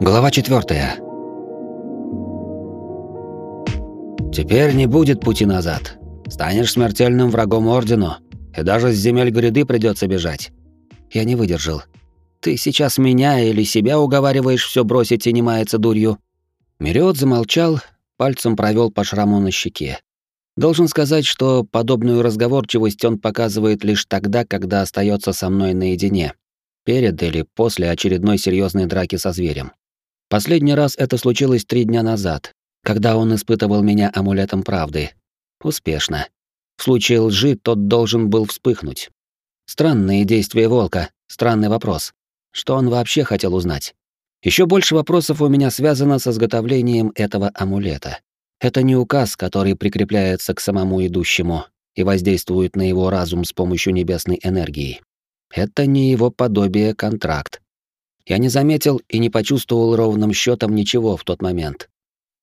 Глава четвертая. Теперь не будет пути назад. Станешь смертельным врагом Ордену, и даже с земель гряды придется бежать. Я не выдержал. Ты сейчас меня или себя уговариваешь все бросить и не маяться дурью? Мириот замолчал, пальцем провел по шраму на щеке. Должен сказать, что подобную разговорчивость он показывает лишь тогда, когда остается со мной наедине, перед или после очередной серьезной драки со зверем. Последний раз это случилось три дня назад, когда он испытывал меня амулетом правды. Успешно. В случае лжи тот должен был вспыхнуть. Странные действия волка, странный вопрос. Что он вообще хотел узнать? Еще больше вопросов у меня связано с изготовлением этого амулета. Это не указ, который прикрепляется к самому идущему и воздействует на его разум с помощью небесной энергии. Это не его подобие контракт. Я не заметил и не почувствовал ровным счетом ничего в тот момент.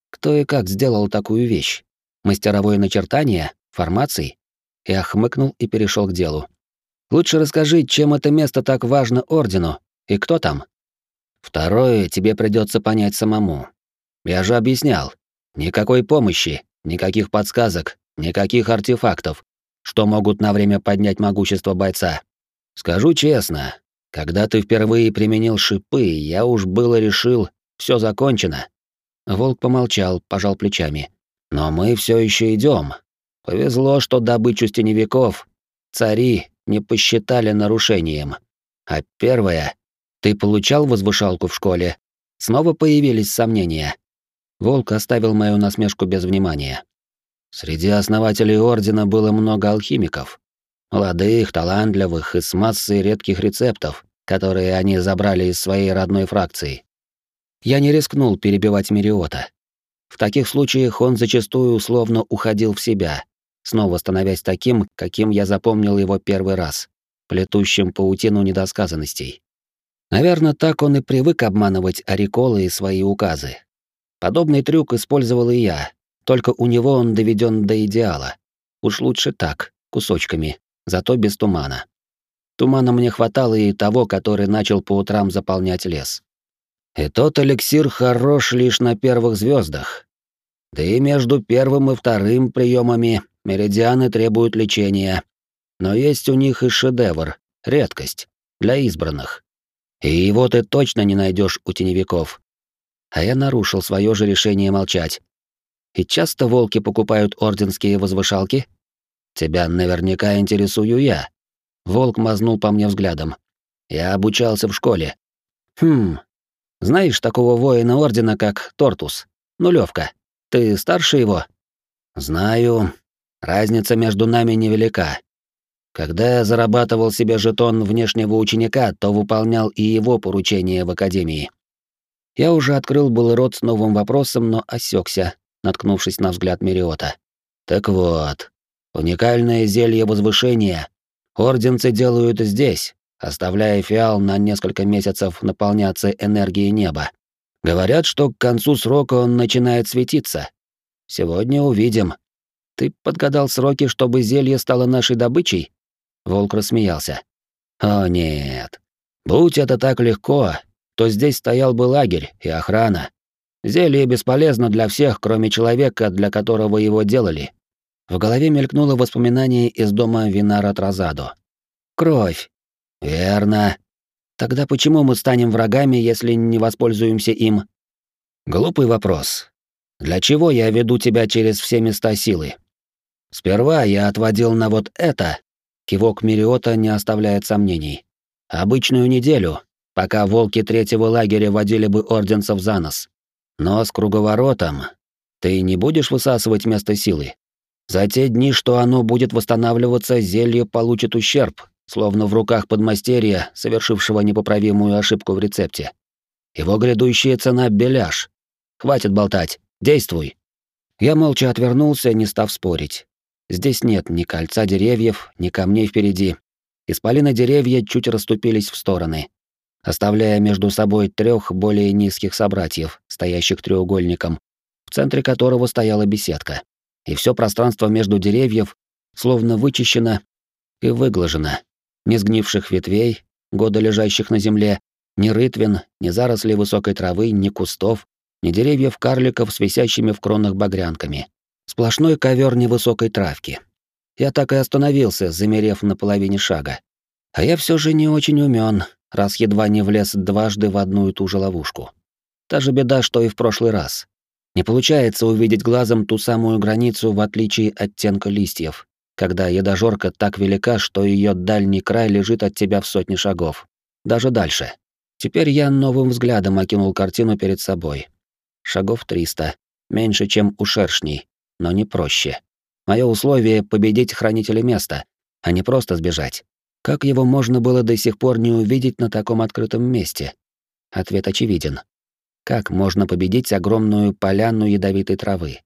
Кто и как сделал такую вещь? Мастеровое начертание? Формаций? Я хмыкнул и перешел к делу. Лучше расскажи, чем это место так важно Ордену, и кто там? Второе тебе придется понять самому. Я же объяснял. Никакой помощи, никаких подсказок, никаких артефактов, что могут на время поднять могущество бойца. Скажу честно, когда ты впервые применил шипы, я уж было решил, все закончено. Волк помолчал, пожал плечами. Но мы все еще идем. Повезло, что добычу стеневиков цари не посчитали нарушением. А первое, ты получал возвышалку в школе? Снова появились сомнения. Волк оставил мою насмешку без внимания. Среди основателей ордена было много алхимиков. Молодых, талантливых и с массой редких рецептов, которые они забрали из своей родной фракции. Я не рискнул перебивать Мириота. В таких случаях он зачастую условно уходил в себя, снова становясь таким, каким я запомнил его первый раз, плетущим паутину недосказанностей. Наверное, так он и привык обманывать Ариколы и свои указы. Подобный трюк использовал и я, только у него он доведен до идеала. Уж лучше так, кусочками, зато без тумана. Тумана мне хватало и того, который начал по утрам заполнять лес. И тот эликсир хорош лишь на первых звездах. Да и между первым и вторым приемами меридианы требуют лечения. Но есть у них и шедевр, редкость, для избранных. И его ты точно не найдешь у теневиков. А я нарушил свое же решение молчать. И часто волки покупают орденские возвышалки? Тебя наверняка интересую я. Волк мазнул по мне взглядом. Я обучался в школе. Хм. Знаешь такого воина ордена, как Тортус? Нулевка. Ты старше его? Знаю. Разница между нами невелика. Когда я зарабатывал себе жетон внешнего ученика, то выполнял и его поручения в академии. Я уже открыл был рот с новым вопросом, но осекся, наткнувшись на взгляд Мериота. Так вот, уникальное зелье возвышения Орденцы делают здесь, оставляя фиал на несколько месяцев наполняться энергией неба. Говорят, что к концу срока он начинает светиться. Сегодня увидим. Ты подгадал сроки, чтобы зелье стало нашей добычей? Волк рассмеялся. О нет. Будь это так легко, то здесь стоял бы лагерь и охрана. Зелье бесполезно для всех, кроме человека, для которого его делали. В голове мелькнуло воспоминание из дома Винара Тразадо. Кровь. Верно. Тогда почему мы станем врагами, если не воспользуемся им? Глупый вопрос. Для чего я веду тебя через все места силы? Сперва я отводил на вот это. Кивок Мириота не оставляет сомнений. Обычную неделю, пока волки третьего лагеря водили бы орденцев за нос. Но с круговоротом ты не будешь высасывать место силы. За те дни, что оно будет восстанавливаться, зелье получит ущерб, словно в руках подмастерья, совершившего непоправимую ошибку в рецепте. Его грядущая цена — беляш. Хватит болтать, действуй. Я молча отвернулся, не став спорить. Здесь нет ни кольца деревьев, ни камней впереди. Исполины деревья чуть расступились в стороны, оставляя между собой трех более низких собратьев, стоящих треугольником, в центре которого стояла беседка и все пространство между деревьев словно вычищено и выглажено. Ни сгнивших ветвей, года лежащих на земле, Ни рытвин, ни зарослей высокой травы, ни кустов, ни деревьев-карликов с висящими в кронах багрянками. Сплошной ковер невысокой травки. Я так и остановился, замерев на половине шага. А я все же не очень умен, раз едва не влез дважды в одну и ту же ловушку. Та же беда, что и в прошлый раз. Не получается увидеть глазом ту самую границу в отличие от оттенка листьев, когда едожорка так велика, что ее дальний край лежит от тебя в сотни шагов. Даже дальше. Теперь я новым взглядом окинул картину перед собой. Шагов 300. Меньше, чем у шершней, но не проще. Мое условие — победить хранителя места, а не просто сбежать. Как его можно было до сих пор не увидеть на таком открытом месте? Ответ очевиден. Как можно победить огромную поляну ядовитой травы?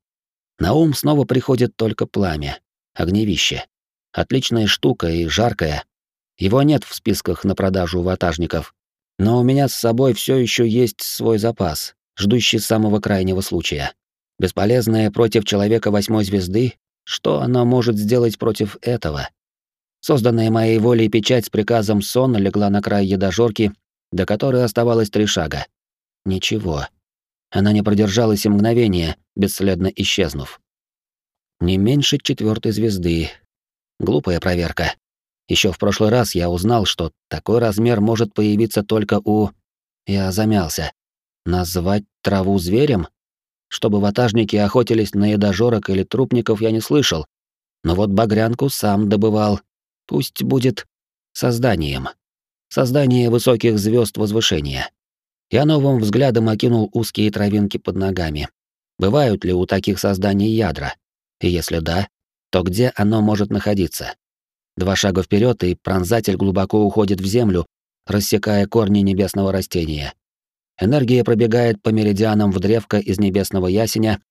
На ум снова приходит только пламя, огневище. Отличная штука и жаркая. Его нет в списках на продажу ватажников. Но у меня с собой все еще есть свой запас, ждущий самого крайнего случая. Бесполезное против человека восьмой звезды, что оно может сделать против этого? Созданная моей волей печать с приказом сон легла на край едожорки, до которой оставалось три шага. Ничего. Она не продержалась и мгновения, бесследно исчезнув. Не меньше четвертой звезды. Глупая проверка. Еще в прошлый раз я узнал, что такой размер может появиться только у... Я замялся. Назвать траву зверем? Чтобы ватажники охотились на едожорок или трупников, я не слышал. Но вот багрянку сам добывал. Пусть будет созданием. Создание высоких звезд возвышения. Я новым взглядом окинул узкие травинки под ногами. Бывают ли у таких созданий ядра? И если да, то где оно может находиться? Два шага вперед, и пронзатель глубоко уходит в землю, рассекая корни небесного растения. Энергия пробегает по меридианам в древко из небесного ясеня,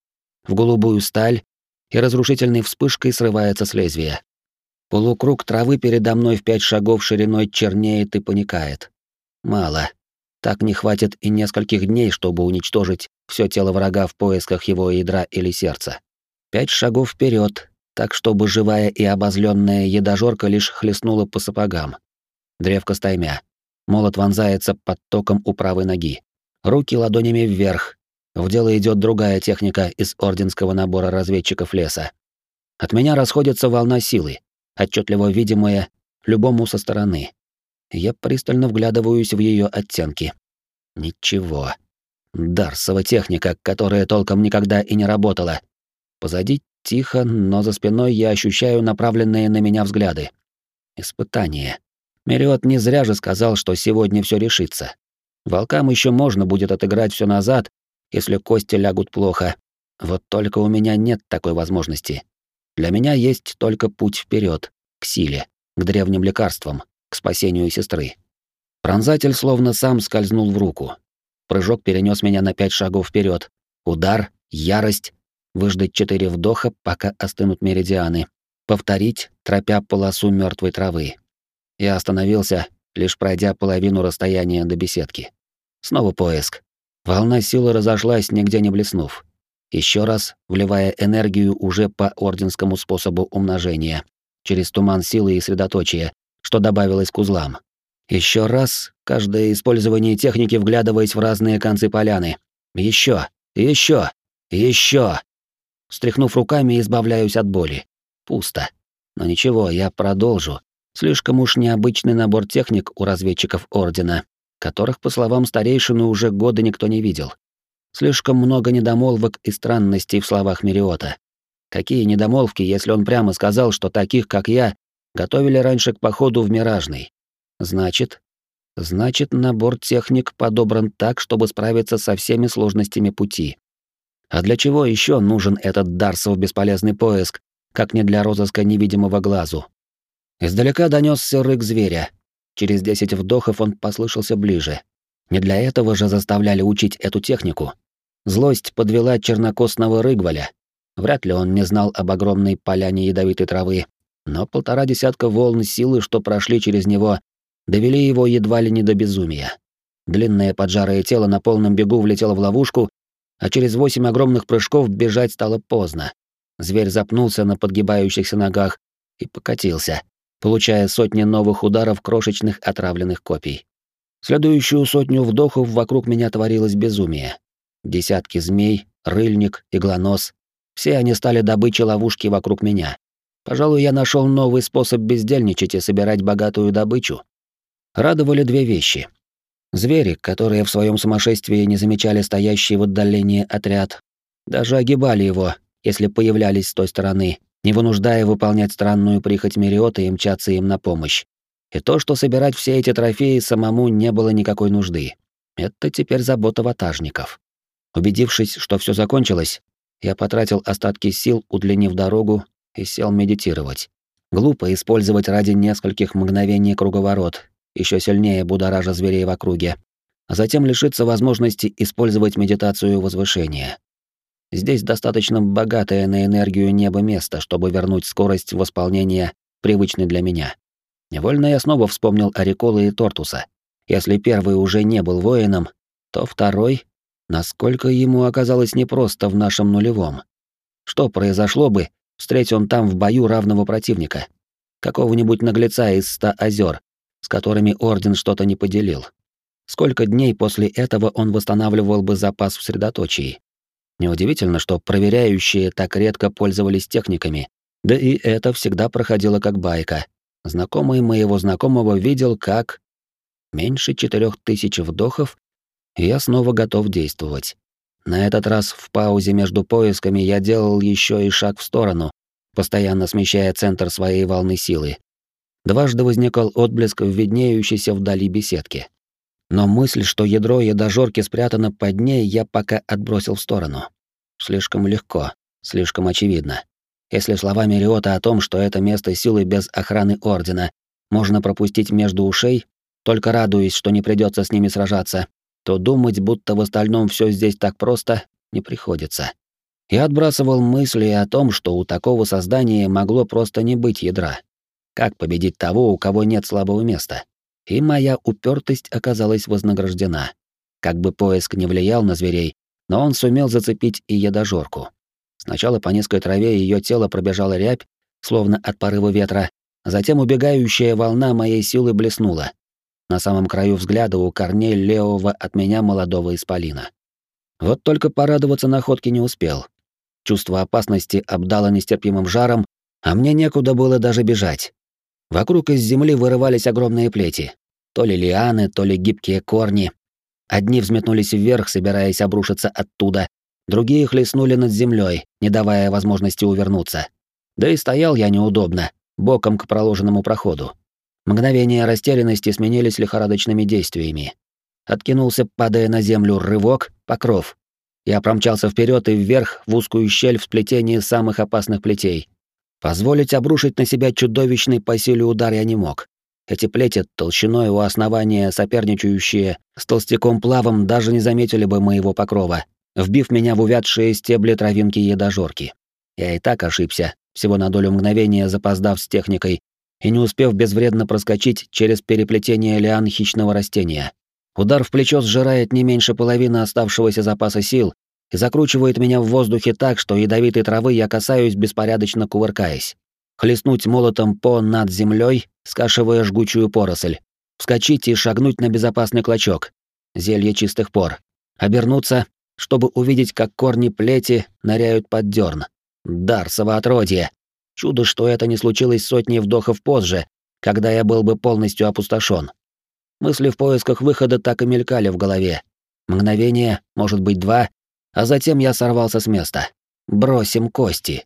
в голубую сталь, и разрушительной вспышкой срывается с лезвия. Полукруг травы передо мной в пять шагов шириной чернеет и паникает. Мало. Так не хватит и нескольких дней, чтобы уничтожить все тело врага в поисках его ядра или сердца. Пять шагов вперед, так чтобы живая и обозленная едожорка лишь хлестнула по сапогам. Древко стаймя. Молот вонзается под током у правой ноги. Руки ладонями вверх. В дело идет другая техника из орденского набора разведчиков леса. От меня расходится волна силы, отчетливо видимая любому со стороны. Я пристально вглядываюсь в ее оттенки. Ничего. Дарсова техника, которая толком никогда и не работала. Позади тихо, но за спиной я ощущаю направленные на меня взгляды. Испытание. Мериот не зря же сказал, что сегодня все решится. Волкам еще можно будет отыграть все назад, если кости лягут плохо. Вот только у меня нет такой возможности. Для меня есть только путь вперед, к силе, к древним лекарствам, к спасению сестры. Пронзатель словно сам скользнул в руку. Прыжок перенес меня на пять шагов вперед. Удар, ярость, выждать четыре вдоха, пока остынут меридианы, повторить, тропя полосу мертвой травы. Я остановился, лишь пройдя половину расстояния до беседки. Снова поиск. Волна силы разошлась, нигде не блеснув. Еще раз, вливая энергию уже по орденскому способу умножения, через туман силы и средоточия, что добавилось к узлам. Еще раз, каждое использование техники вглядываясь в разные концы поляны. Еще, еще, еще. Стряхнув руками, избавляюсь от боли. Пусто. Но ничего, я продолжу. Слишком уж необычный набор техник у разведчиков Ордена, которых, по словам старейшины, уже годы никто не видел. Слишком много недомолвок и странностей в словах Мериота. Какие недомолвки, если он прямо сказал, что таких, как я, готовили раньше к походу в Миражный? Значит, значит, набор техник подобран так, чтобы справиться со всеми сложностями пути. А для чего еще нужен этот Дарсов бесполезный поиск, как не для розыска невидимого глазу? Издалека донесся рык зверя. Через десять вдохов он послышался ближе. Не для этого же заставляли учить эту технику. Злость подвела чернокосного рыгваля. Вряд ли он не знал об огромной поляне ядовитой травы, но полтора десятка волн силы, что прошли через него, довели его едва ли не до безумия. Длинное поджарое тело на полном бегу влетело в ловушку а через восемь огромных прыжков бежать стало поздно. Зверь запнулся на подгибающихся ногах и покатился, получая сотни новых ударов крошечных отравленных копий. Следующую сотню вдохов вокруг меня творилось безумие. Десятки змей, рыльник, иглонос. Все они стали добычей ловушки вокруг меня. Пожалуй, я нашел новый способ бездельничать и собирать богатую добычу. Радовали две вещи. Звери, которые в своем сумасшествии не замечали стоящий в отдалении отряд, даже огибали его, если появлялись с той стороны, не вынуждая выполнять странную прихоть Мериота и мчаться им на помощь. И то, что собирать все эти трофеи самому не было никакой нужды. Это теперь забота ватажников. Убедившись, что все закончилось, я потратил остатки сил, удлинив дорогу, и сел медитировать. Глупо использовать ради нескольких мгновений круговорот, еще сильнее будоража зверей в округе, а затем лишиться возможности использовать медитацию возвышения. Здесь достаточно богатое на энергию небо место, чтобы вернуть скорость восполнения, привычной для меня. Невольно я снова вспомнил Арикола и Тортуса. Если первый уже не был воином, то второй, насколько ему оказалось непросто в нашем нулевом. Что произошло бы, встреть он там в бою равного противника? Какого-нибудь наглеца из ста озер, с которыми Орден что-то не поделил. Сколько дней после этого он восстанавливал бы запас в средоточии? Неудивительно, что проверяющие так редко пользовались техниками, да и это всегда проходило как байка. Знакомый моего знакомого видел, как... Меньше четырех тысяч вдохов, и я снова готов действовать. На этот раз в паузе между поисками я делал еще и шаг в сторону, постоянно смещая центр своей волны силы. Дважды возникал отблеск в виднеющейся вдали беседке. Но мысль, что ядро ядожорки спрятано под ней, я пока отбросил в сторону. Слишком легко, слишком очевидно. Если словами Риота о том, что это место силы без охраны Ордена, можно пропустить между ушей, только радуясь, что не придется с ними сражаться, то думать, будто в остальном все здесь так просто, не приходится. Я отбрасывал мысли о том, что у такого создания могло просто не быть ядра. Как победить того, у кого нет слабого места? и моя упертость оказалась вознаграждена. Как бы поиск не влиял на зверей, но он сумел зацепить и едожорку. Сначала по низкой траве ее тело пробежала рябь, словно от порыва ветра, затем убегающая волна моей силы блеснула. На самом краю взгляда у корней левого от меня молодого исполина. Вот только порадоваться находке не успел. Чувство опасности обдало нестерпимым жаром, а мне некуда было даже бежать. Вокруг из земли вырывались огромные плети. То ли лианы, то ли гибкие корни. Одни взметнулись вверх, собираясь обрушиться оттуда, другие хлестнули над землей, не давая возможности увернуться. Да и стоял я неудобно, боком к проложенному проходу. Мгновения растерянности сменились лихорадочными действиями. Откинулся, падая на землю, рывок, покров. Я промчался вперед и вверх в узкую щель в сплетении самых опасных плетей. Позволить обрушить на себя чудовищный по силе удар я не мог. Эти плети толщиной у основания соперничающие с толстяком плавом даже не заметили бы моего покрова, вбив меня в увядшие стебли травинки едожорки. Я и так ошибся, всего на долю мгновения запоздав с техникой и не успев безвредно проскочить через переплетение лиан хищного растения. Удар в плечо сжирает не меньше половины оставшегося запаса сил, и закручивает меня в воздухе так, что ядовитой травы я касаюсь, беспорядочно кувыркаясь. Хлестнуть молотом по над землей, скашивая жгучую поросль. Вскочить и шагнуть на безопасный клочок. Зелье чистых пор. Обернуться, чтобы увидеть, как корни плети ныряют под дерн. Дар совоотродье. Чудо, что это не случилось сотни вдохов позже, когда я был бы полностью опустошен. Мысли в поисках выхода так и мелькали в голове. Мгновение, может быть, два, а затем я сорвался с места. Бросим кости.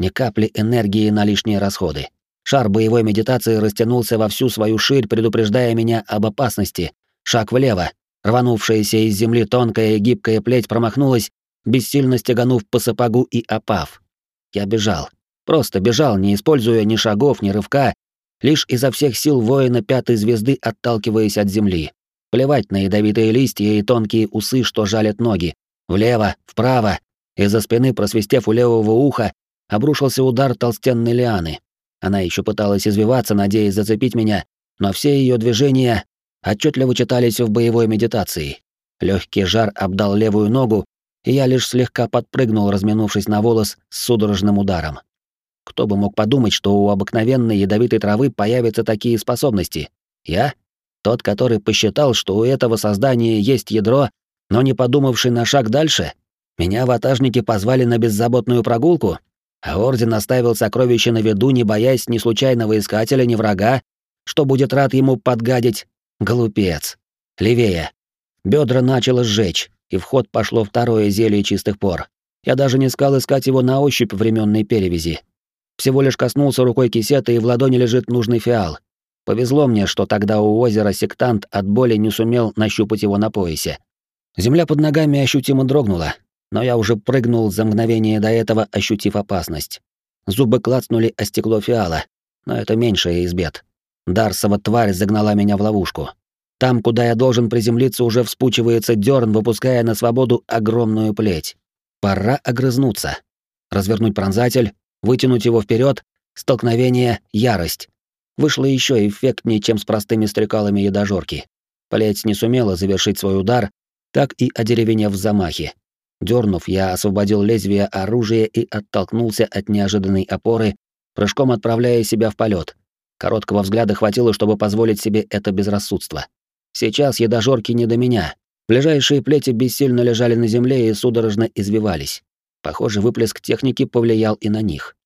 Ни капли энергии на лишние расходы. Шар боевой медитации растянулся во всю свою ширь, предупреждая меня об опасности. Шаг влево. Рванувшаяся из земли тонкая и гибкая плеть промахнулась, бессильно стеганув по сапогу и опав. Я бежал. Просто бежал, не используя ни шагов, ни рывка, лишь изо всех сил воина пятой звезды отталкиваясь от земли. Плевать на ядовитые листья и тонкие усы, что жалят ноги. Влево, вправо. Из-за спины, просвистев у левого уха, обрушился удар толстенной лианы. Она еще пыталась извиваться, надеясь зацепить меня, но все ее движения отчетливо читались в боевой медитации. Легкий жар обдал левую ногу, и я лишь слегка подпрыгнул, разминувшись на волос с судорожным ударом. Кто бы мог подумать, что у обыкновенной ядовитой травы появятся такие способности? Я? Тот, который посчитал, что у этого создания есть ядро, но не подумавший на шаг дальше? Меня ватажники позвали на беззаботную прогулку, а Орден оставил сокровище на виду, не боясь ни случайного искателя, ни врага, что будет рад ему подгадить. Глупец. Левее. Бедра начало сжечь, и в ход пошло второе зелье чистых пор. Я даже не скал искать его на ощупь временной перевязи. Всего лишь коснулся рукой кисета, и в ладони лежит нужный фиал. Повезло мне, что тогда у озера сектант от боли не сумел нащупать его на поясе. Земля под ногами ощутимо дрогнула, но я уже прыгнул за мгновение до этого, ощутив опасность. Зубы клацнули о стекло фиала, но это меньшее из бед. Дарсова тварь загнала меня в ловушку. Там, куда я должен приземлиться, уже вспучивается дерн, выпуская на свободу огромную плеть. Пора огрызнуться. Развернуть пронзатель, вытянуть его вперед, столкновение, ярость. Вышло еще эффектнее, чем с простыми стрекалами едожорки. Плеть не сумела завершить свой удар, так и одеревенев в замахе. Дернув, я освободил лезвие оружия и оттолкнулся от неожиданной опоры, прыжком отправляя себя в полет. Короткого взгляда хватило, чтобы позволить себе это безрассудство. Сейчас едожорки не до меня. Ближайшие плети бессильно лежали на земле и судорожно извивались. Похоже, выплеск техники повлиял и на них.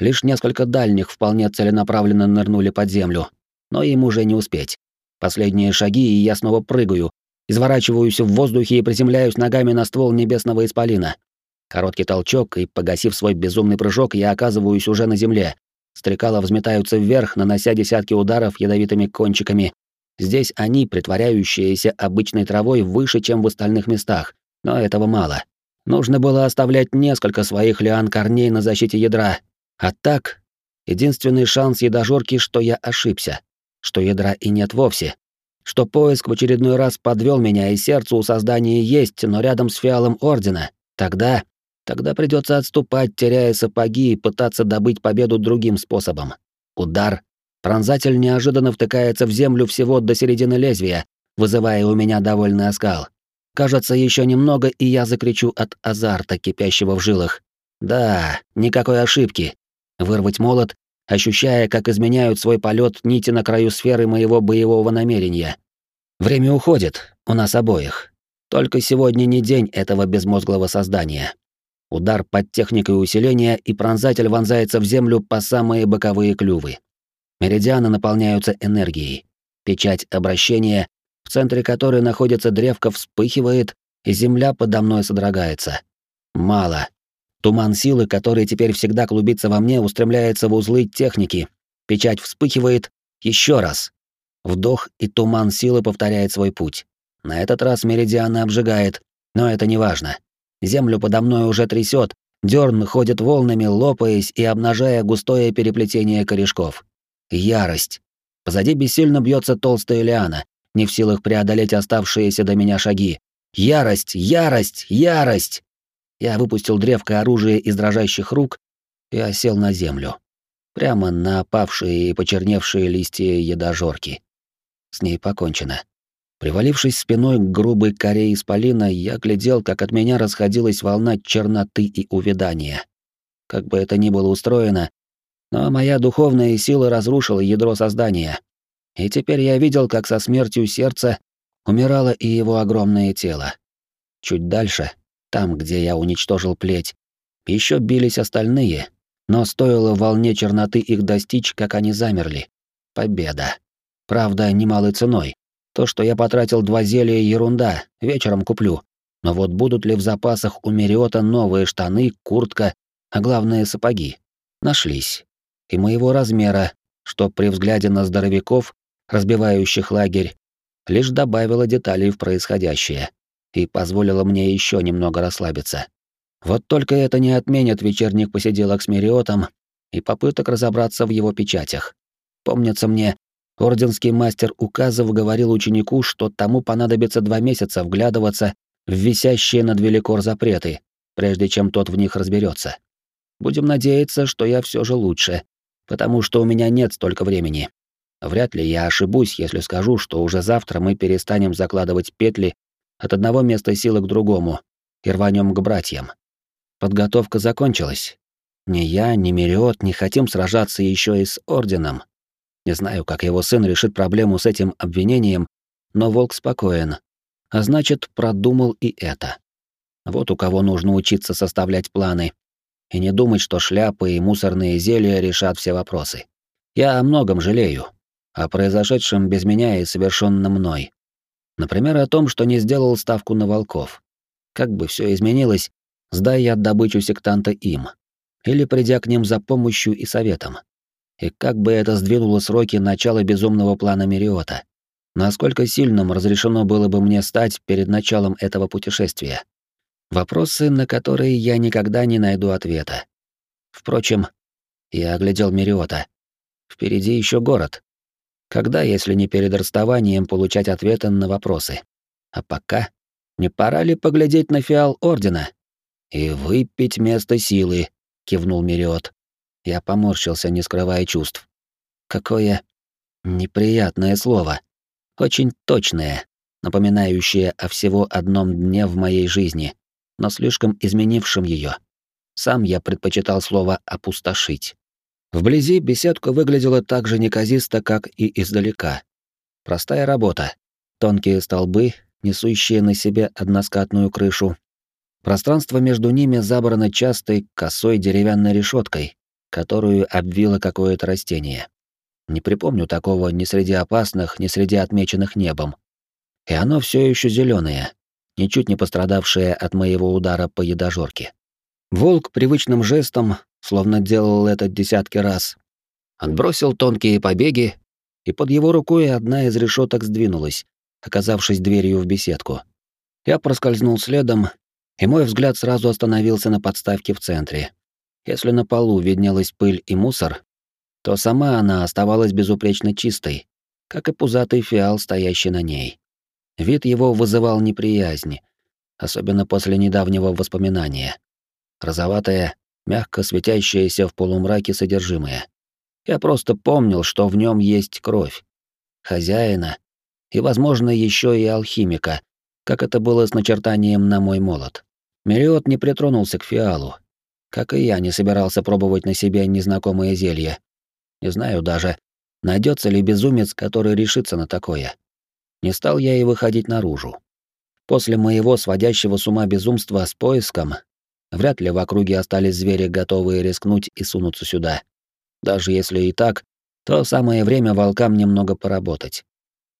Лишь несколько дальних вполне целенаправленно нырнули под землю, но им уже не успеть. Последние шаги, и я снова прыгаю, изворачиваюсь в воздухе и приземляюсь ногами на ствол небесного исполина. Короткий толчок, и, погасив свой безумный прыжок, я оказываюсь уже на земле. Стрекала взметаются вверх, нанося десятки ударов ядовитыми кончиками, Здесь они, притворяющиеся обычной травой, выше, чем в остальных местах, но этого мало. Нужно было оставлять несколько своих лиан корней на защите ядра. А так, единственный шанс едожорки, что я ошибся, что ядра и нет вовсе, что поиск в очередной раз подвел меня, и сердце у создания есть, но рядом с фиалом Ордена. Тогда... Тогда придется отступать, теряя сапоги, и пытаться добыть победу другим способом. Удар, Пронзатель неожиданно втыкается в землю всего до середины лезвия, вызывая у меня довольный оскал. Кажется, еще немного, и я закричу от азарта, кипящего в жилах. Да, никакой ошибки. Вырвать молот, ощущая, как изменяют свой полет нити на краю сферы моего боевого намерения. Время уходит, у нас обоих. Только сегодня не день этого безмозглого создания. Удар под техникой усиления, и пронзатель вонзается в землю по самые боковые клювы. Меридианы наполняются энергией. Печать обращения, в центре которой находится древко, вспыхивает, и земля подо мной содрогается. Мало. Туман силы, который теперь всегда клубится во мне, устремляется в узлы техники. Печать вспыхивает еще раз. Вдох, и туман силы повторяет свой путь. На этот раз меридианы обжигает, но это не важно. Землю подо мной уже трясет, дерн ходит волнами, лопаясь и обнажая густое переплетение корешков. Ярость. Позади бессильно бьется толстая лиана, не в силах преодолеть оставшиеся до меня шаги. Ярость, ярость, ярость! Я выпустил древко оружия из дрожащих рук и осел на землю. Прямо на опавшие и почерневшие листья едожорки. С ней покончено. Привалившись спиной к грубой коре исполина, я глядел, как от меня расходилась волна черноты и увядания. Как бы это ни было устроено, но моя духовная сила разрушила ядро создания. И теперь я видел, как со смертью сердца умирало и его огромное тело. Чуть дальше, там, где я уничтожил плеть, еще бились остальные, но стоило волне черноты их достичь, как они замерли. Победа. Правда, немалой ценой. То, что я потратил два зелья, ерунда, вечером куплю. Но вот будут ли в запасах у Мериота новые штаны, куртка, а главное сапоги? Нашлись и моего размера, что при взгляде на здоровяков, разбивающих лагерь, лишь добавило деталей в происходящее и позволило мне еще немного расслабиться. Вот только это не отменит вечерних посиделок с Мериотом и попыток разобраться в его печатях. Помнится мне, орденский мастер указов говорил ученику, что тому понадобится два месяца вглядываться в висящие над Великор запреты, прежде чем тот в них разберется. Будем надеяться, что я все же лучше, потому что у меня нет столько времени. Вряд ли я ошибусь, если скажу, что уже завтра мы перестанем закладывать петли от одного места силы к другому и рванем к братьям. Подготовка закончилась. Ни я, ни Мериот не хотим сражаться еще и с Орденом. Не знаю, как его сын решит проблему с этим обвинением, но волк спокоен. А значит, продумал и это. Вот у кого нужно учиться составлять планы. И не думать, что шляпы и мусорные зелья решат все вопросы. Я о многом жалею. О произошедшем без меня и совершенном мной. Например, о том, что не сделал ставку на волков. Как бы все изменилось, сдай я добычу сектанта им. Или придя к ним за помощью и советом. И как бы это сдвинуло сроки начала безумного плана Мериота. Насколько сильным разрешено было бы мне стать перед началом этого путешествия? Вопросы, на которые я никогда не найду ответа. Впрочем, я оглядел Мериота. Впереди еще город. Когда, если не перед расставанием, получать ответы на вопросы? А пока не пора ли поглядеть на фиал Ордена? И выпить место силы, кивнул Мериот. Я поморщился, не скрывая чувств. Какое неприятное слово. Очень точное, напоминающее о всего одном дне в моей жизни, но слишком изменившем ее. Сам я предпочитал слово «опустошить». Вблизи беседка выглядела так же неказисто, как и издалека. Простая работа. Тонкие столбы, несущие на себе односкатную крышу. Пространство между ними забрано частой, косой деревянной решеткой, которую обвило какое-то растение. Не припомню такого ни среди опасных, ни среди отмеченных небом. И оно все еще зеленое, ничуть не пострадавшее от моего удара по едожорке. Волк привычным жестом, словно делал это десятки раз, отбросил тонкие побеги, и под его рукой одна из решеток сдвинулась, оказавшись дверью в беседку. Я проскользнул следом, и мой взгляд сразу остановился на подставке в центре. Если на полу виднелась пыль и мусор, то сама она оставалась безупречно чистой, как и пузатый фиал, стоящий на ней. Вид его вызывал неприязнь, особенно после недавнего воспоминания. Розоватое, мягко светящееся в полумраке содержимое. Я просто помнил, что в нем есть кровь. Хозяина и, возможно, еще и алхимика, как это было с начертанием на мой молот. Мериот не притронулся к фиалу, как и я не собирался пробовать на себе незнакомое зелье, не знаю даже, найдется ли безумец, который решится на такое. Не стал я и выходить наружу. После моего сводящего с ума безумства с поиском, вряд ли в округе остались звери, готовые рискнуть и сунуться сюда. Даже если и так, то самое время волкам немного поработать.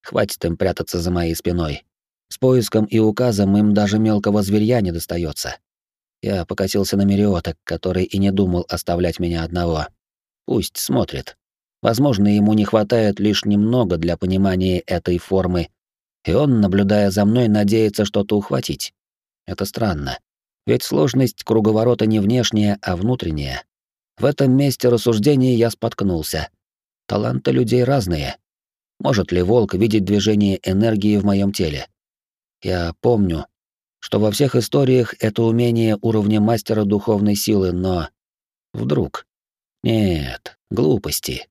Хватит им прятаться за моей спиной. С поиском и указом им даже мелкого зверья не достается. Я покосился на Мериота, который и не думал оставлять меня одного. Пусть смотрит. Возможно, ему не хватает лишь немного для понимания этой формы, и он, наблюдая за мной, надеется что-то ухватить. Это странно. Ведь сложность круговорота не внешняя, а внутренняя. В этом месте рассуждения я споткнулся. Таланты людей разные. Может ли волк видеть движение энергии в моем теле? Я помню, что во всех историях это умение уровня мастера духовной силы, но... Вдруг... Нет, глупости.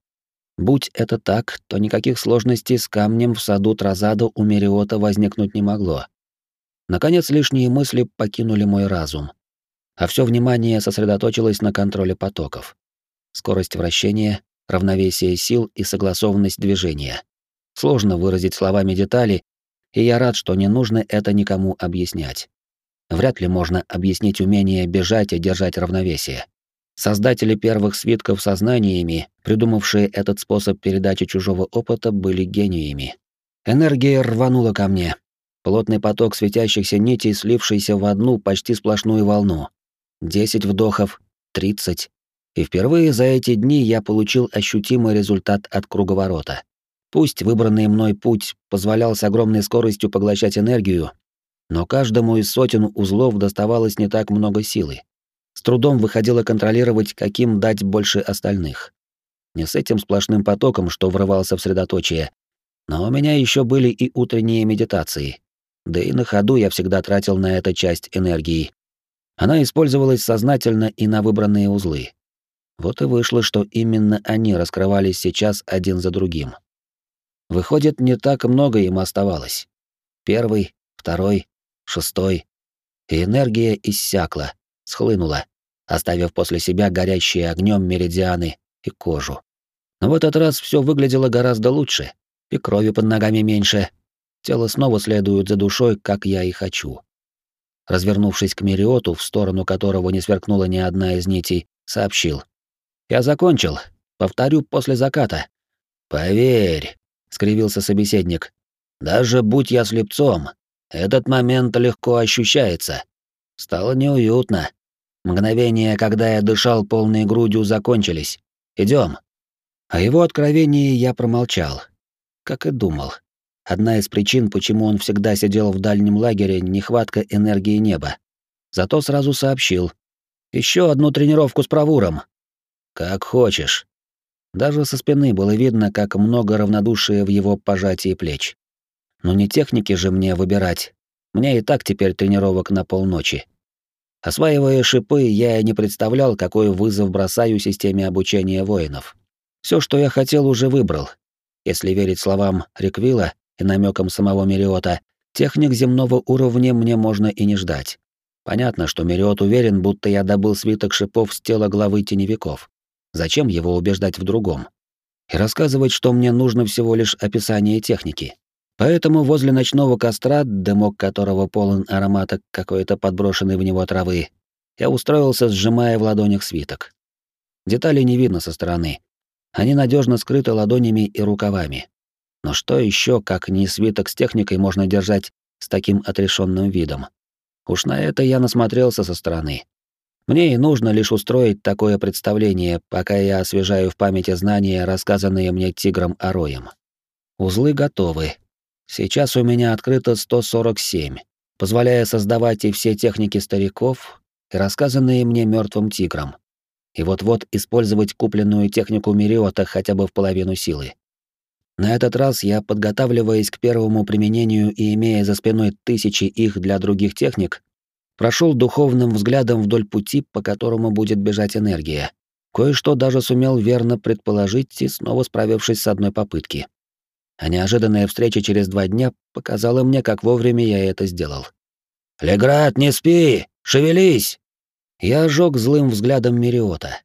Будь это так, то никаких сложностей с камнем в саду Тразада у Мериота возникнуть не могло. Наконец лишние мысли покинули мой разум, а все внимание сосредоточилось на контроле потоков. Скорость вращения, равновесие сил и согласованность движения. Сложно выразить словами детали, и я рад, что не нужно это никому объяснять. Вряд ли можно объяснить умение бежать и держать равновесие. Создатели первых свитков со знаниями, придумавшие этот способ передачи чужого опыта, были гениями. Энергия рванула ко мне. Плотный поток светящихся нитей, слившийся в одну почти сплошную волну. Десять вдохов, тридцать. И впервые за эти дни я получил ощутимый результат от круговорота. Пусть выбранный мной путь позволял с огромной скоростью поглощать энергию, но каждому из сотен узлов доставалось не так много силы. С трудом выходило контролировать, каким дать больше остальных. Не с этим сплошным потоком, что врывался в средоточие, но у меня еще были и утренние медитации. Да и на ходу я всегда тратил на это часть энергии. Она использовалась сознательно и на выбранные узлы. Вот и вышло, что именно они раскрывались сейчас один за другим. Выходит, не так много им оставалось. Первый, второй, шестой. И энергия иссякла, схлынула, оставив после себя горящие огнем меридианы и кожу. Но в этот раз все выглядело гораздо лучше, и крови под ногами меньше. Тело снова следует за душой, как я и хочу. Развернувшись к Мериоту, в сторону которого не сверкнула ни одна из нитей, сообщил. «Я закончил. Повторю после заката». «Поверь», — скривился собеседник, — «даже будь я слепцом, этот момент легко ощущается. Стало неуютно. Мгновения, когда я дышал полной грудью, закончились. Идем. О его откровении я промолчал. Как и думал. Одна из причин, почему он всегда сидел в дальнем лагере, нехватка энергии неба. Зато сразу сообщил. Еще одну тренировку с бравуром. Как хочешь. Даже со спины было видно, как много равнодушия в его пожатии плеч. Но не техники же мне выбирать. Мне и так теперь тренировок на полночи. Осваивая шипы, я и не представлял, какой вызов бросаю системе обучения воинов. Все, что я хотел, уже выбрал. Если верить словам Риквила и намекам самого Мериота, техник земного уровня мне можно и не ждать. Понятно, что Мериот уверен, будто я добыл свиток шипов с тела главы теневиков. Зачем его убеждать в другом? И рассказывать, что мне нужно всего лишь описание техники. Поэтому возле ночного костра, дымок которого полон аромата какой-то подброшенной в него травы, я устроился, сжимая в ладонях свиток. Деталей не видно со стороны. Они надежно скрыты ладонями и рукавами. Но что еще, как не свиток с техникой, можно держать с таким отрешенным видом? Уж на это я насмотрелся со стороны. Мне и нужно лишь устроить такое представление, пока я освежаю в памяти знания, рассказанные мне тигром Ороем. Узлы готовы, Сейчас у меня открыто 147, позволяя создавать и все техники стариков, и рассказанные мне мертвым тигром. И вот-вот использовать купленную технику Мириота хотя бы в половину силы. На этот раз я, подготавливаясь к первому применению и имея за спиной тысячи их для других техник, прошел духовным взглядом вдоль пути, по которому будет бежать энергия. Кое-что даже сумел верно предположить и снова справившись с одной попытки а неожиданная встреча через два дня показала мне, как вовремя я это сделал. «Леград, не спи! Шевелись!» Я ожег злым взглядом Мириота.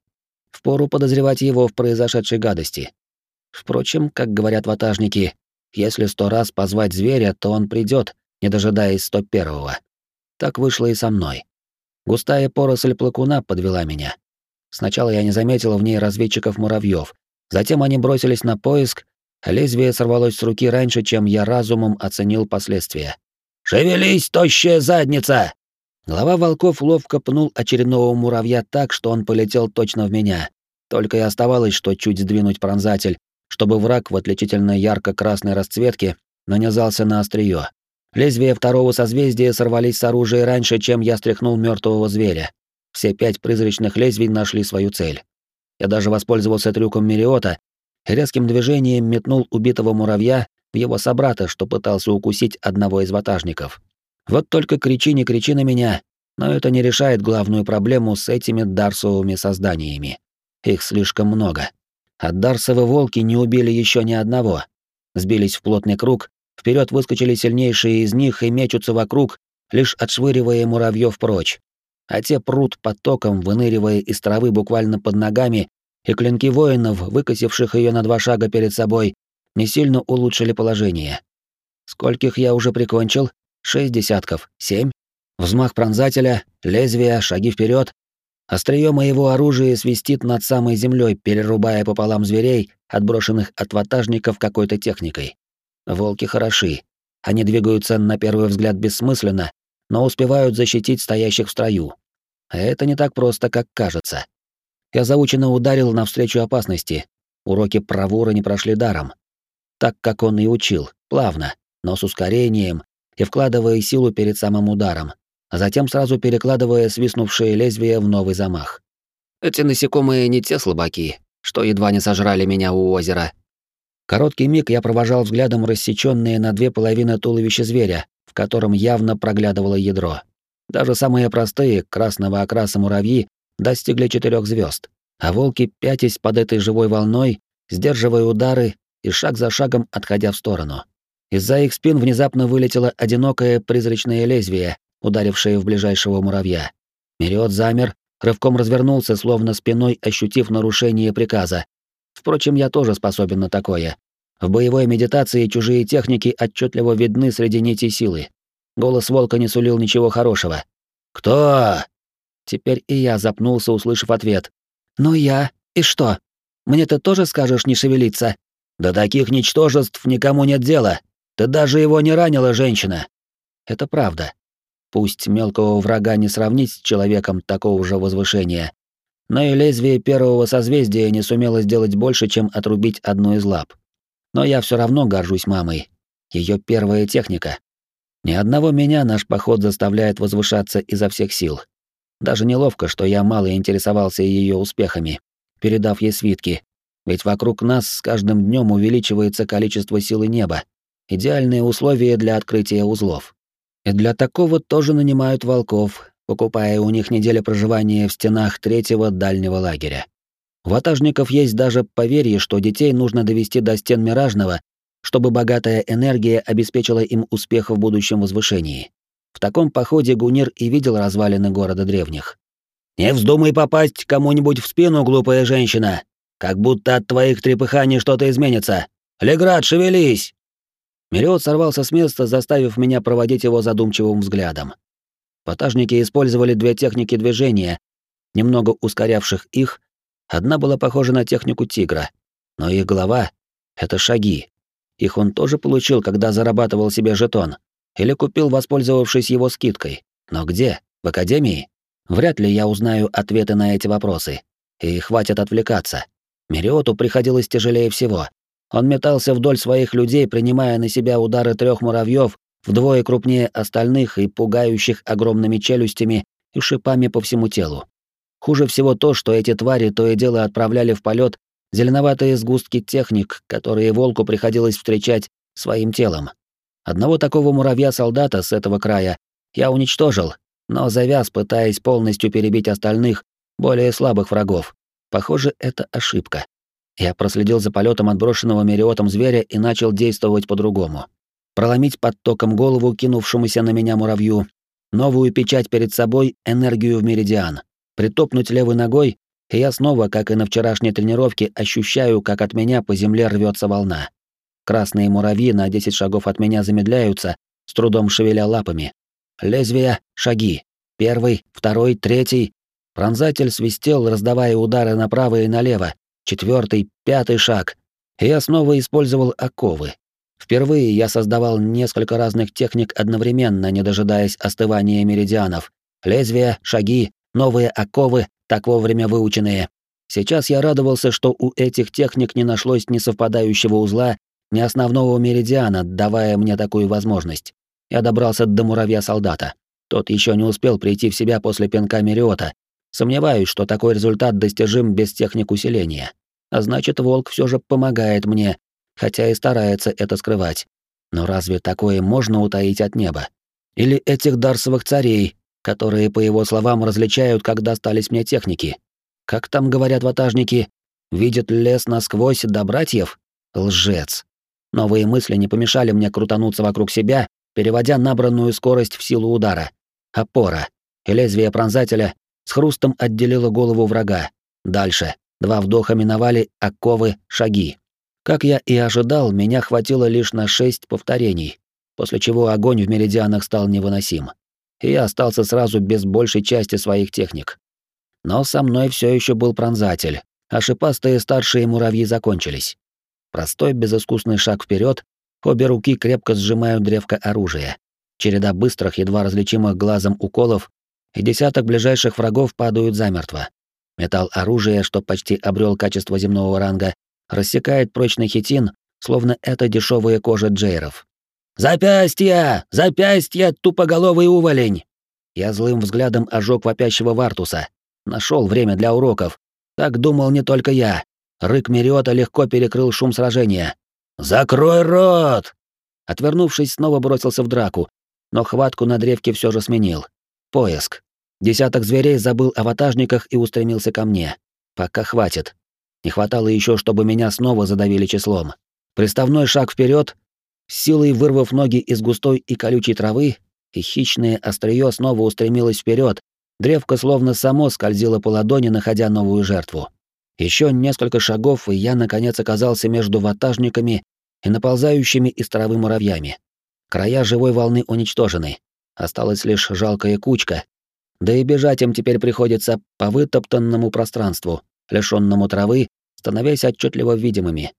Впору подозревать его в произошедшей гадости. Впрочем, как говорят ватажники, если сто раз позвать зверя, то он придет, не дожидаясь сто первого. Так вышло и со мной. Густая поросль плакуна подвела меня. Сначала я не заметил в ней разведчиков муравьев, затем они бросились на поиск, Лезвие сорвалось с руки раньше, чем я разумом оценил последствия. «Шевелись, тощая задница!» Глава волков ловко пнул очередного муравья так, что он полетел точно в меня. Только и оставалось, что чуть сдвинуть пронзатель, чтобы враг в отличительно ярко-красной расцветке нанизался на острие. Лезвия второго созвездия сорвались с оружия раньше, чем я стряхнул мертвого зверя. Все пять призрачных лезвий нашли свою цель. Я даже воспользовался трюком Мериота резким движением метнул убитого муравья в его собрата, что пытался укусить одного из ватажников. Вот только кричи не кричи на меня, но это не решает главную проблему с этими дарсовыми созданиями. Их слишком много. А дарсовы волки не убили еще ни одного. Сбились в плотный круг, вперед выскочили сильнейшие из них и мечутся вокруг, лишь отшвыривая муравьев прочь. А те прут потоком, выныривая из травы буквально под ногами и клинки воинов, выкосивших ее на два шага перед собой, не сильно улучшили положение. Скольких я уже прикончил? Шесть десятков, семь. Взмах пронзателя, лезвие, шаги вперед. Острие моего оружия свистит над самой землей, перерубая пополам зверей, отброшенных от ватажников какой-то техникой. Волки хороши. Они двигаются на первый взгляд бессмысленно, но успевают защитить стоящих в строю. А это не так просто, как кажется. Я заученно ударил навстречу опасности. Уроки правура не прошли даром. Так, как он и учил, плавно, но с ускорением и вкладывая силу перед самым ударом, а затем сразу перекладывая свистнувшее лезвие в новый замах. Эти насекомые не те слабаки, что едва не сожрали меня у озера. Короткий миг я провожал взглядом рассечённые на две половины туловища зверя, в котором явно проглядывало ядро. Даже самые простые, красного окраса муравьи достигли четырех звезд, а волки, пятясь под этой живой волной, сдерживая удары и шаг за шагом отходя в сторону. Из-за их спин внезапно вылетело одинокое призрачное лезвие, ударившее в ближайшего муравья. Мериот замер, рывком развернулся, словно спиной ощутив нарушение приказа. Впрочем, я тоже способен на такое. В боевой медитации чужие техники отчетливо видны среди нитей силы. Голос волка не сулил ничего хорошего. «Кто?» Теперь и я запнулся, услышав ответ. «Ну я. И что? Мне ты тоже скажешь не шевелиться?» «До таких ничтожеств никому нет дела. Ты даже его не ранила, женщина». Это правда. Пусть мелкого врага не сравнить с человеком такого же возвышения, но и лезвие первого созвездия не сумело сделать больше, чем отрубить одну из лап. Но я все равно горжусь мамой. Ее первая техника. Ни одного меня наш поход заставляет возвышаться изо всех сил. Даже неловко, что я мало интересовался ее успехами, передав ей свитки, ведь вокруг нас с каждым днем увеличивается количество силы неба. Идеальные условия для открытия узлов. И для такого тоже нанимают волков, покупая у них недели проживания в стенах третьего дальнего лагеря. У ватажников есть даже поверье, что детей нужно довести до стен Миражного, чтобы богатая энергия обеспечила им успех в будущем возвышении. В таком походе Гунир и видел развалины города древних. «Не вздумай попасть кому-нибудь в спину, глупая женщина! Как будто от твоих трепыханий что-то изменится! Леград, шевелись!» Мериот сорвался с места, заставив меня проводить его задумчивым взглядом. Ватажники использовали две техники движения, немного ускорявших их. Одна была похожа на технику тигра, но их голова — это шаги. Их он тоже получил, когда зарабатывал себе жетон. Или купил, воспользовавшись его скидкой. Но где? В академии? Вряд ли я узнаю ответы на эти вопросы. И хватит отвлекаться. Мериоту приходилось тяжелее всего. Он метался вдоль своих людей, принимая на себя удары трех муравьев, вдвое крупнее остальных и пугающих огромными челюстями и шипами по всему телу. Хуже всего то, что эти твари то и дело отправляли в полет зеленоватые сгустки техник, которые волку приходилось встречать своим телом. Одного такого муравья-солдата с этого края я уничтожил, но завяз, пытаясь полностью перебить остальных, более слабых врагов. Похоже, это ошибка. Я проследил за полетом отброшенного мериотом зверя и начал действовать по-другому проломить под током голову кинувшемуся на меня муравью, новую печать перед собой, энергию в меридиан, притопнуть левой ногой, и я снова, как и на вчерашней тренировке, ощущаю, как от меня по земле рвется волна. Красные муравьи на 10 шагов от меня замедляются, с трудом шевеля лапами. Лезвия, шаги. Первый, второй, третий. Пронзатель свистел, раздавая удары направо и налево. Четвертый, пятый шаг. Я снова использовал оковы, Впервые я создавал несколько разных техник одновременно, не дожидаясь остывания меридианов. Лезвия, шаги, новые оковы, так вовремя выученные. Сейчас я радовался, что у этих техник не нашлось ни совпадающего узла, ни основного меридиана, давая мне такую возможность. Я добрался до муравья-солдата. Тот еще не успел прийти в себя после пинка Мериота. Сомневаюсь, что такой результат достижим без техник усиления. А значит, волк все же помогает мне, хотя и старается это скрывать. Но разве такое можно утаить от неба? Или этих дарсовых царей, которые, по его словам, различают, как достались мне техники? Как там говорят ватажники, видят лес насквозь до братьев? Лжец. Новые мысли не помешали мне крутануться вокруг себя, переводя набранную скорость в силу удара. Опора. Лезвие пронзателя с хрустом отделило голову врага. Дальше. Два вдоха миновали оковы, шаги. Как я и ожидал, меня хватило лишь на шесть повторений, после чего огонь в меридианах стал невыносим. И я остался сразу без большей части своих техник. Но со мной все еще был пронзатель, а шипастые старшие муравьи закончились. Простой безыскусный шаг вперед, обе руки крепко сжимают древко оружия. Череда быстрых, едва различимых глазом уколов, и десяток ближайших врагов падают замертво. Металл оружия, что почти обрел качество земного ранга, рассекает прочный хитин, словно это дешевая кожа джейров. «Запястья! Запястья, тупоголовый уволень!» Я злым взглядом ожег вопящего Вартуса. Нашел время для уроков. Так думал не только я. Рык Мериота легко перекрыл шум сражения. «Закрой рот!» Отвернувшись, снова бросился в драку, но хватку на древке все же сменил. Поиск. Десяток зверей забыл о ватажниках и устремился ко мне. Пока хватит. Не хватало еще, чтобы меня снова задавили числом. Приставной шаг вперед, силой вырвав ноги из густой и колючей травы, и хищное острие снова устремилось вперед. Древко словно само скользило по ладони, находя новую жертву. Еще несколько шагов, и я, наконец, оказался между ватажниками и наползающими из травы муравьями. Края живой волны уничтожены. Осталась лишь жалкая кучка. Да и бежать им теперь приходится по вытоптанному пространству, лишённому травы, становясь отчетливо видимыми.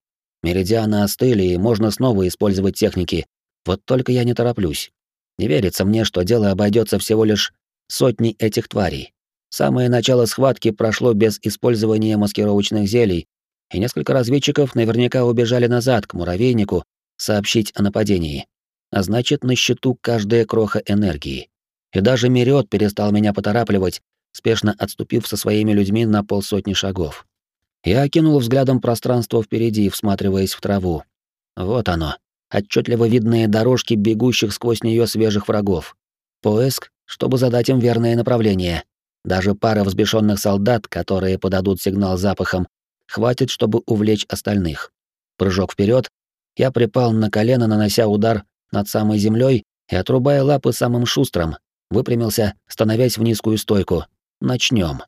Меридианы остыли, и можно снова использовать техники. Вот только я не тороплюсь. Не верится мне, что дело обойдется всего лишь сотней этих тварей. Самое начало схватки прошло без использования маскировочных зелий, и несколько разведчиков наверняка убежали назад к муравейнику сообщить о нападении. А значит, на счету каждая кроха энергии. И даже Мериот перестал меня поторапливать, спешно отступив со своими людьми на полсотни шагов. Я окинул взглядом пространство впереди, всматриваясь в траву. Вот оно, отчетливо видные дорожки бегущих сквозь нее свежих врагов. Поиск, чтобы задать им верное направление. Даже пара взбешенных солдат, которые подадут сигнал запахом, хватит, чтобы увлечь остальных. Прыжок вперед, я припал на колено, нанося удар над самой землей и отрубая лапы самым шустрым, выпрямился, становясь в низкую стойку. Начнем.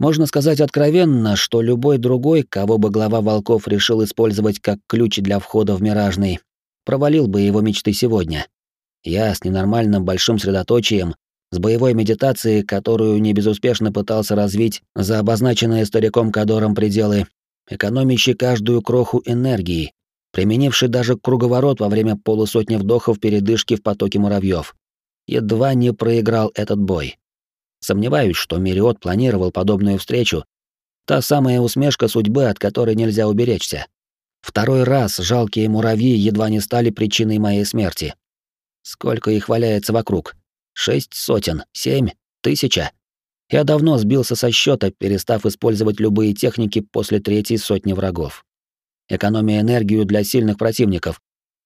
Можно сказать откровенно, что любой другой, кого бы глава волков решил использовать как ключ для входа в Миражный, провалил бы его мечты сегодня. Я с ненормальным большим средоточием с боевой медитацией, которую не безуспешно пытался развить за обозначенные стариком Кадором пределы, экономящий каждую кроху энергии, применивший даже круговорот во время полусотни вдохов передышки в потоке муравьев. Едва не проиграл этот бой. Сомневаюсь, что Мериот планировал подобную встречу. Та самая усмешка судьбы, от которой нельзя уберечься. Второй раз жалкие муравьи едва не стали причиной моей смерти. Сколько их валяется вокруг? Шесть сотен, семь, тысяча. Я давно сбился со счета, перестав использовать любые техники после третьей сотни врагов. Экономия энергию для сильных противников.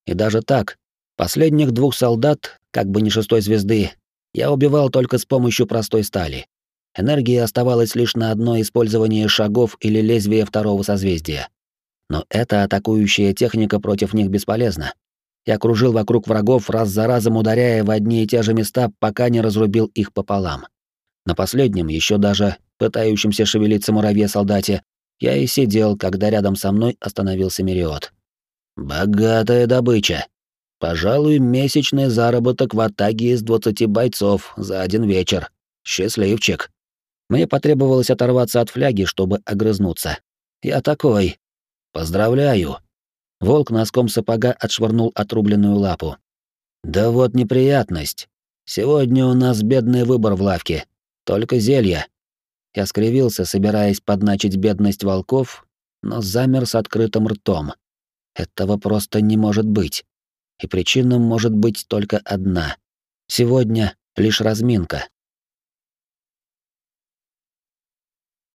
И даже так, последних двух солдат, как бы не шестой звезды, я убивал только с помощью простой стали. Энергии оставалось лишь на одно использование шагов или лезвия второго созвездия. Но эта атакующая техника против них бесполезна. Я кружил вокруг врагов, раз за разом ударяя в одни и те же места, пока не разрубил их пополам. На последнем, еще даже пытающемся шевелиться муравье-солдате, я и сидел, когда рядом со мной остановился Мериот. «Богатая добыча. Пожалуй, месячный заработок в Атаге из двадцати бойцов за один вечер. Счастливчик». Мне потребовалось оторваться от фляги, чтобы огрызнуться. «Я такой. Поздравляю. Волк носком сапога отшвырнул отрубленную лапу. «Да вот неприятность. Сегодня у нас бедный выбор в лавке. Только зелья». Я скривился, собираясь подначить бедность волков, но замер с открытым ртом. Этого просто не может быть. И причина может быть только одна. Сегодня лишь разминка.